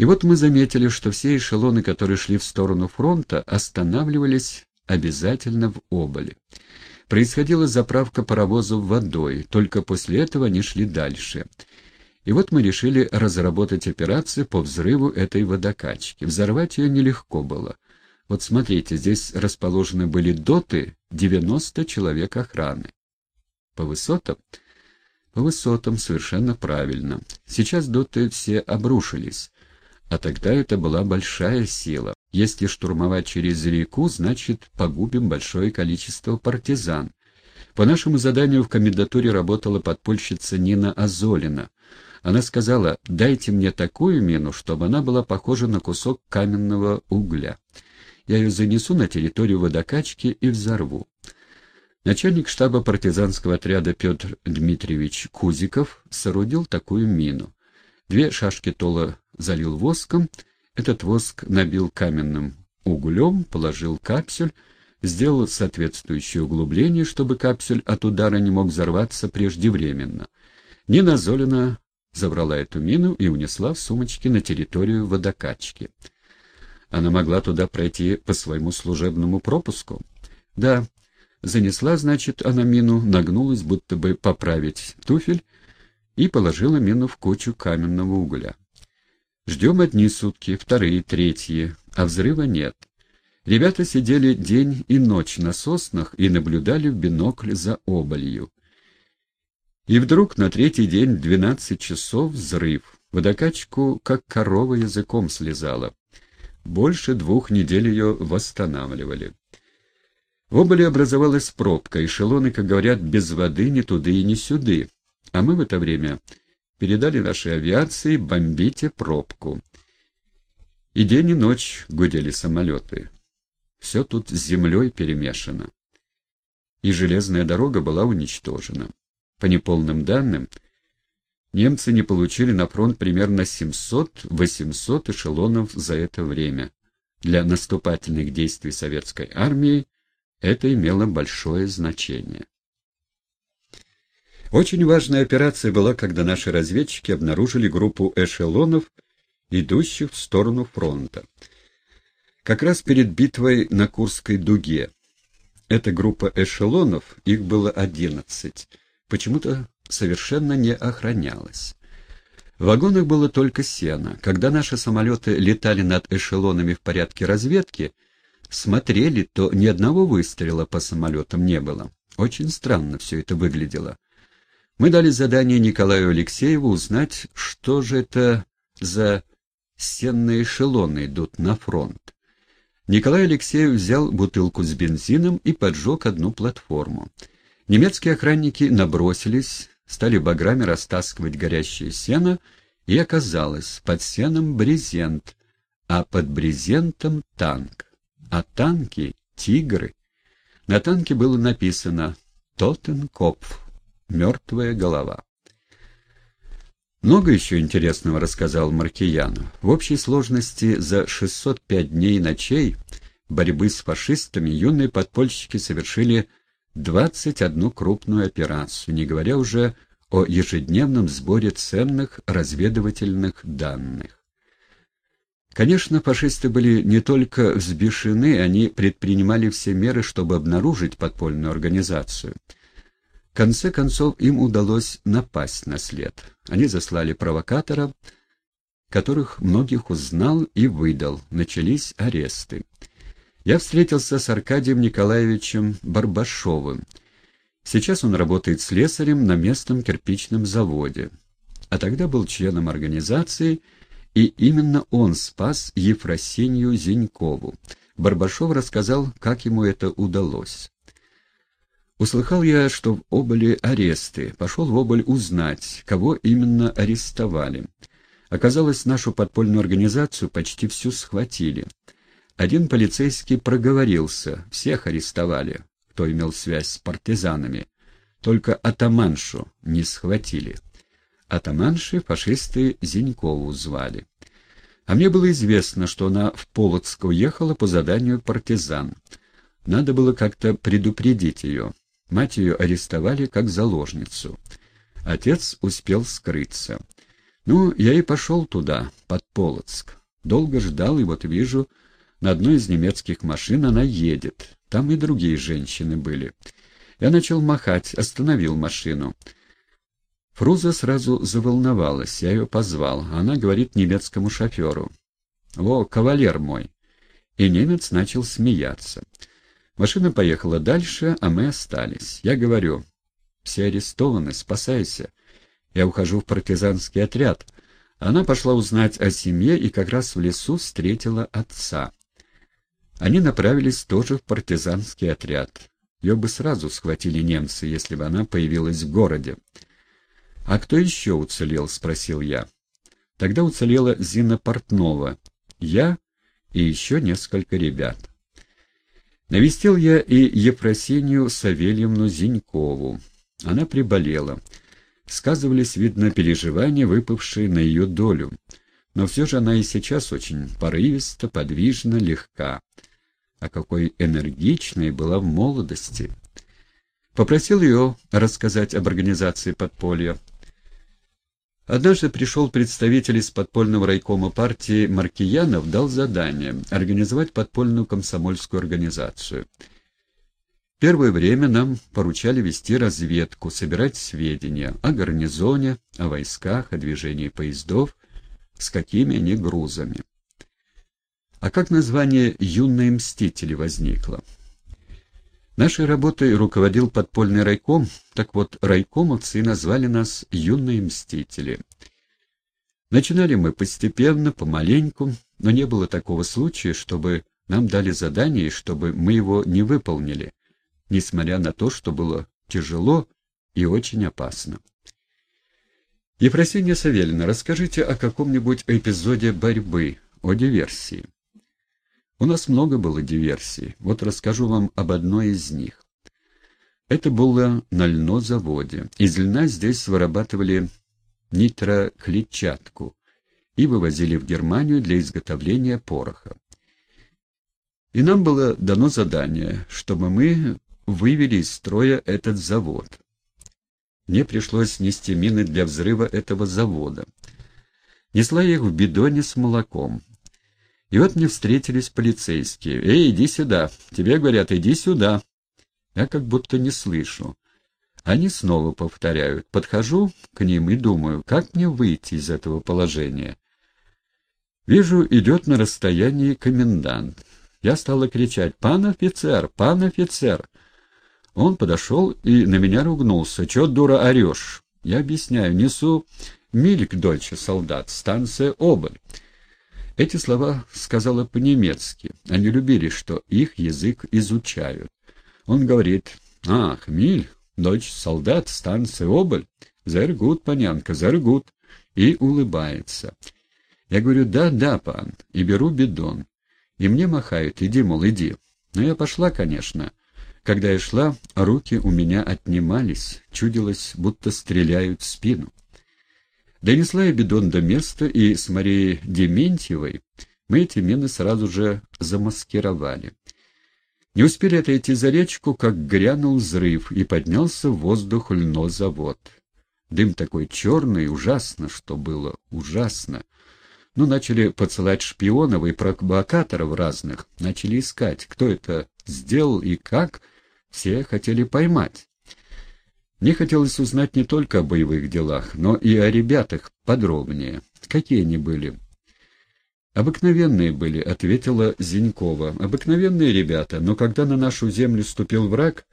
И вот мы заметили, что все эшелоны, которые шли в сторону фронта, останавливались обязательно в Оболе. Происходила заправка паровозов водой, только после этого они шли дальше. И вот мы решили разработать операцию по взрыву этой водокачки. Взорвать ее нелегко было. Вот смотрите, здесь расположены были доты 90 человек охраны. По высотам? По высотам, совершенно правильно. Сейчас доты все обрушились. А тогда это была большая сила. Если штурмовать через реку, значит, погубим большое количество партизан. По нашему заданию в комендатуре работала подпольщица Нина Азолина. Она сказала, дайте мне такую мину, чтобы она была похожа на кусок каменного угля. Я ее занесу на территорию водокачки и взорву. Начальник штаба партизанского отряда Петр Дмитриевич Кузиков соорудил такую мину. Две шашки тола залил воском, этот воск набил каменным углем, положил капсюль, сделал соответствующее углубление, чтобы капсюль от удара не мог взорваться преждевременно. Нина забрала эту мину и унесла в сумочке на территорию водокачки. Она могла туда пройти по своему служебному пропуску? Да, занесла, значит, она мину, нагнулась, будто бы поправить туфель, и положила мину в кучу каменного угля. Ждем одни сутки, вторые, третьи, а взрыва нет. Ребята сидели день и ночь на соснах и наблюдали в бинокль за оболью. И вдруг на третий день двенадцать часов взрыв. Водокачку, как корова, языком слезала. Больше двух недель ее восстанавливали. В оболи образовалась пробка, эшелоны, как говорят, без воды ни туды и ни сюды. А мы в это время передали нашей авиации «бомбите пробку». И день и ночь гудели самолеты. Все тут с землей перемешано. И железная дорога была уничтожена. По неполным данным, немцы не получили на фронт примерно 700-800 эшелонов за это время. Для наступательных действий советской армии это имело большое значение. Очень важная операция была, когда наши разведчики обнаружили группу эшелонов, идущих в сторону фронта. Как раз перед битвой на Курской дуге. Эта группа эшелонов, их было одиннадцать, почему-то совершенно не охранялась. В вагонах было только сено. Когда наши самолеты летали над эшелонами в порядке разведки, смотрели, то ни одного выстрела по самолетам не было. Очень странно все это выглядело. Мы дали задание Николаю Алексееву узнать, что же это за сенные эшелоны идут на фронт. Николай Алексеев взял бутылку с бензином и поджег одну платформу. Немецкие охранники набросились, стали баграми растаскивать горящее сено, и оказалось, под сеном брезент, а под брезентом танк. А танки — тигры. На танке было написано «Тоттенкопф». Мертвая голова. Много еще интересного рассказал Маркияну. В общей сложности за 605 дней и ночей борьбы с фашистами юные подпольщики совершили 21 крупную операцию, не говоря уже о ежедневном сборе ценных разведывательных данных. Конечно, фашисты были не только взбешены, они предпринимали все меры, чтобы обнаружить подпольную организацию – конце концов им удалось напасть на след. Они заслали провокаторов, которых многих узнал и выдал. Начались аресты. Я встретился с Аркадием Николаевичем Барбашовым. Сейчас он работает слесарем на местном кирпичном заводе. А тогда был членом организации, и именно он спас Ефросинью Зинькову. Барбашов рассказал, как ему это удалось. Услыхал я, что в Оболе аресты. Пошел в Оболь узнать, кого именно арестовали. Оказалось, нашу подпольную организацию почти всю схватили. Один полицейский проговорился, всех арестовали, кто имел связь с партизанами. Только атаманшу не схватили. Атаманши фашисты Зинькову звали. А мне было известно, что она в Полоцк уехала по заданию партизан. Надо было как-то предупредить ее. Мать ее арестовали как заложницу. Отец успел скрыться. Ну, я и пошел туда, под Полоцк. Долго ждал, и вот вижу, на одной из немецких машин она едет. Там и другие женщины были. Я начал махать, остановил машину. Фруза сразу заволновалась, я ее позвал. Она говорит немецкому шоферу. «Во, кавалер мой!» И немец начал смеяться. Машина поехала дальше, а мы остались. Я говорю, все арестованы, спасайся. Я ухожу в партизанский отряд. Она пошла узнать о семье и как раз в лесу встретила отца. Они направились тоже в партизанский отряд. Ее бы сразу схватили немцы, если бы она появилась в городе. «А кто еще уцелел?» — спросил я. Тогда уцелела Зина Портнова, я и еще несколько ребят. Навестил я и Ефросинью Савельевну Зинькову. Она приболела. Сказывались, видно, переживания, выпавшие на ее долю. Но все же она и сейчас очень порывиста, подвижна, легка. А какой энергичной была в молодости! Попросил ее рассказать об организации подполья. Однажды пришел представитель из подпольного райкома партии Маркиянов, дал задание организовать подпольную комсомольскую организацию. Первое время нам поручали вести разведку, собирать сведения о гарнизоне, о войсках, о движении поездов, с какими они грузами. А как название «Юные мстители» возникло? Нашей работой руководил подпольный райком, так вот райкомовцы назвали нас «юные мстители». Начинали мы постепенно, помаленьку, но не было такого случая, чтобы нам дали задание, чтобы мы его не выполнили, несмотря на то, что было тяжело и очень опасно. Ефросинья Савельевна, расскажите о каком-нибудь эпизоде борьбы, о диверсии. У нас много было диверсий. Вот расскажу вам об одной из них. Это было на льнозаводе. Из льна здесь вырабатывали нитроклетчатку и вывозили в Германию для изготовления пороха. И нам было дано задание, чтобы мы вывели из строя этот завод. Мне пришлось нести мины для взрыва этого завода. Несла я их в бидоне с молоком. И вот мне встретились полицейские. «Эй, иди сюда!» Тебе говорят, иди сюда. Я как будто не слышу. Они снова повторяют. Подхожу к ним и думаю, как мне выйти из этого положения. Вижу, идет на расстоянии комендант. Я стала кричать «Пан офицер! Пан офицер!» Он подошел и на меня ругнулся. «Чё, дура, орешь?» Я объясняю. «Несу мильк дольше, солдат, станция Оболь». Эти слова сказала по-немецки. Они любили, что их язык изучают. Он говорит, «Ах, Миль, дочь солдат, станция Оболь, зергут, панянка, зергут», и улыбается. Я говорю, «Да, да, пан», и беру бидон. И мне махают, «Иди, мол, иди». Но я пошла, конечно. Когда я шла, руки у меня отнимались, чудилось, будто стреляют в спину. Донесла я бидон до места, и с Марией Дементьевой мы эти мины сразу же замаскировали. Не успели отойти за речку, как грянул взрыв, и поднялся в воздух льнозавод. Дым такой черный, ужасно, что было, ужасно. Ну, начали посылать шпионов и провокаторов разных, начали искать, кто это сделал и как, все хотели поймать. Мне хотелось узнать не только о боевых делах, но и о ребятах подробнее. Какие они были? «Обыкновенные были», — ответила Зинькова. «Обыкновенные ребята, но когда на нашу землю ступил враг,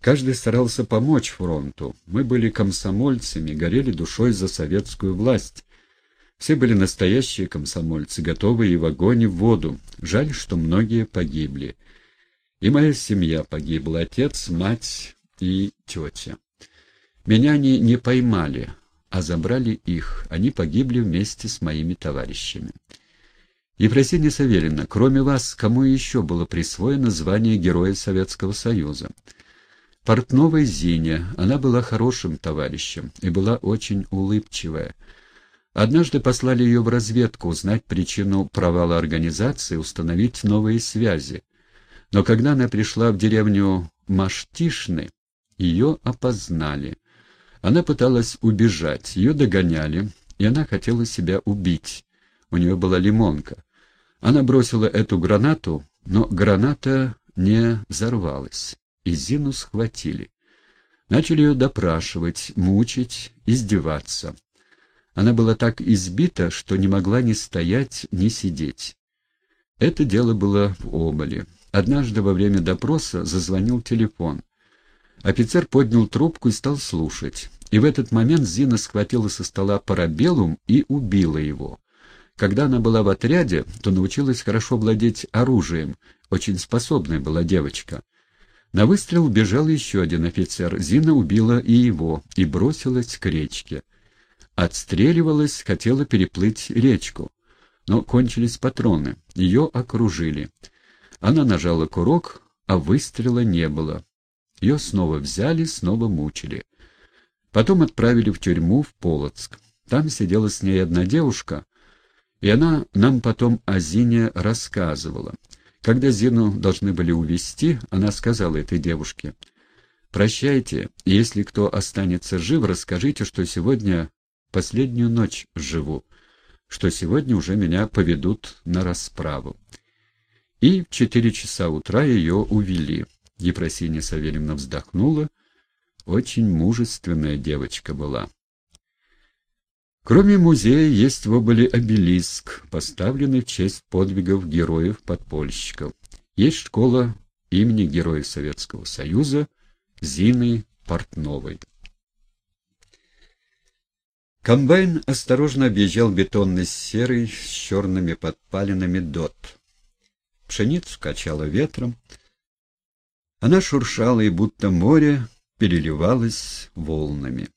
каждый старался помочь фронту. Мы были комсомольцами, горели душой за советскую власть. Все были настоящие комсомольцы, готовые и в огонь, и в воду. Жаль, что многие погибли. И моя семья погибла, отец, мать и тетя». Меня они не поймали, а забрали их. Они погибли вместе с моими товарищами. Ефросинья Савельевна, кроме вас, кому еще было присвоено звание Героя Советского Союза? Портновой Зине, она была хорошим товарищем и была очень улыбчивая. Однажды послали ее в разведку узнать причину провала организации, установить новые связи. Но когда она пришла в деревню Маштишны, ее опознали. Она пыталась убежать, ее догоняли, и она хотела себя убить. У нее была лимонка. Она бросила эту гранату, но граната не взорвалась, и Зину схватили. Начали ее допрашивать, мучить, издеваться. Она была так избита, что не могла ни стоять, ни сидеть. Это дело было в Оболе. Однажды во время допроса зазвонил телефон. Офицер поднял трубку и стал слушать. И в этот момент Зина схватила со стола парабеллум и убила его. Когда она была в отряде, то научилась хорошо владеть оружием, очень способная была девочка. На выстрел бежал еще один офицер. Зина убила и его, и бросилась к речке. Отстреливалась, хотела переплыть речку. Но кончились патроны, ее окружили. Она нажала курок, а выстрела не было. Ее снова взяли, снова мучили. Потом отправили в тюрьму в Полоцк. Там сидела с ней одна девушка, и она нам потом о Зине рассказывала. Когда Зину должны были увезти, она сказала этой девушке, «Прощайте, если кто останется жив, расскажите, что сегодня последнюю ночь живу, что сегодня уже меня поведут на расправу». И в четыре часа утра ее увели. Ефросинья Савельевна вздохнула. Очень мужественная девочка была. Кроме музея есть в Оболе обелиск, поставленный в честь подвигов героев-подпольщиков. Есть школа имени Героя Советского Союза Зины Портновой. Комбайн осторожно объезжал бетонный серый с черными подпалинами дот. Пшеницу качала ветром. Она шуршала, и будто море переливалось волнами.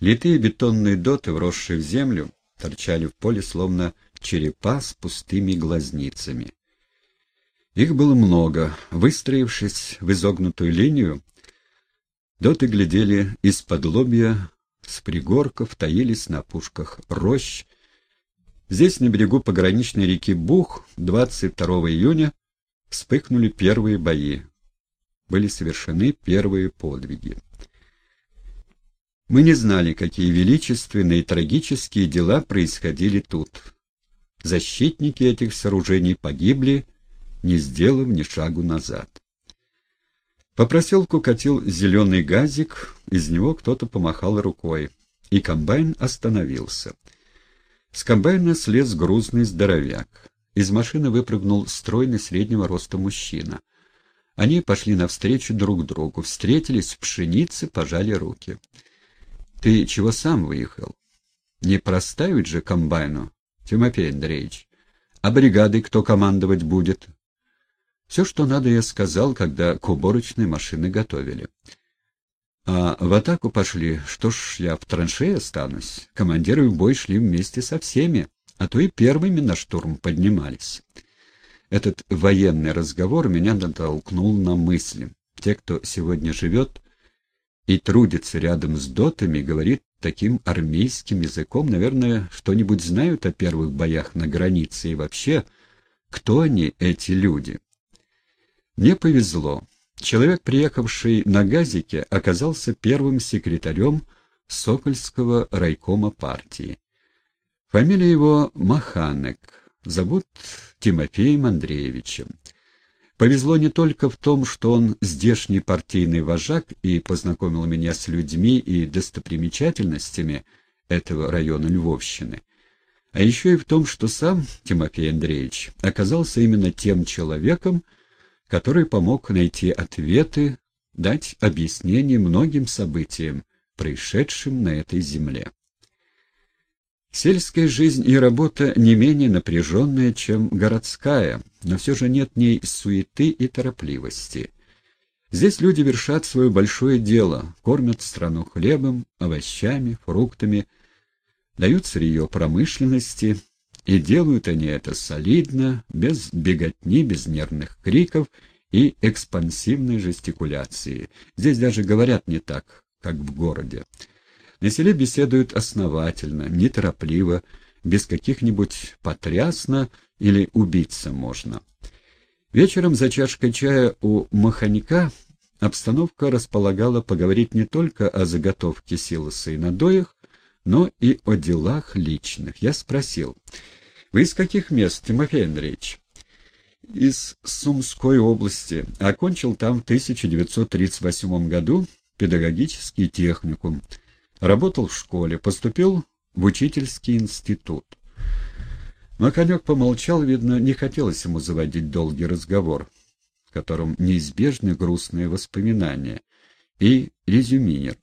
Литые бетонные доты, вросшие в землю, торчали в поле, словно черепа с пустыми глазницами. Их было много. Выстроившись в изогнутую линию, доты глядели из-под лобья с пригорков, таились на пушках рощ. Здесь, на берегу пограничной реки Бух, 22 июня вспыхнули первые бои. Были совершены первые подвиги. Мы не знали, какие величественные и трагические дела происходили тут. Защитники этих сооружений погибли, не сделав ни шагу назад. По проселку катил зеленый газик, из него кто-то помахал рукой, и комбайн остановился. С комбайна слез грузный здоровяк. Из машины выпрыгнул стройный среднего роста мужчина. Они пошли навстречу друг другу, встретились в пшенице, пожали руки. Ты чего сам выехал? Не проставить же комбайну, Тимофей Андреевич. А бригадой кто командовать будет? Все, что надо, я сказал, когда к уборочной машины готовили. А в атаку пошли, что ж, я в траншее останусь. Командиры в бой шли вместе со всеми, а то и первыми на штурм поднимались. Этот военный разговор меня натолкнул на мысли. Те, кто сегодня живет, и трудится рядом с дотами, говорит таким армейским языком, наверное, что-нибудь знают о первых боях на границе и вообще, кто они, эти люди. Мне повезло. Человек, приехавший на газике, оказался первым секретарем Сокольского райкома партии. Фамилия его Маханек, зовут Тимофеем Андреевичем. Повезло не только в том, что он здешний партийный вожак и познакомил меня с людьми и достопримечательностями этого района Львовщины, а еще и в том, что сам Тимофей Андреевич оказался именно тем человеком, который помог найти ответы, дать объяснение многим событиям, происшедшим на этой земле. Сельская жизнь и работа не менее напряженная, чем городская, но все же нет в ней суеты и торопливости. Здесь люди вершат свое большое дело, кормят страну хлебом, овощами, фруктами, дают сырье промышленности, и делают они это солидно, без беготни, без нервных криков и экспансивной жестикуляции. Здесь даже говорят не так, как в городе. На беседуют основательно, неторопливо, без каких-нибудь потрясно или убиться можно. Вечером за чашкой чая у маханька обстановка располагала поговорить не только о заготовке силоса и надоях, но и о делах личных. Я спросил, «Вы из каких мест, Тимофей Андреевич?» «Из Сумской области. Окончил там в 1938 году педагогический техникум. Работал в школе, поступил в учительский институт. Маконек помолчал, видно, не хотелось ему заводить долгий разговор, в котором неизбежны грустные воспоминания, и резюминер.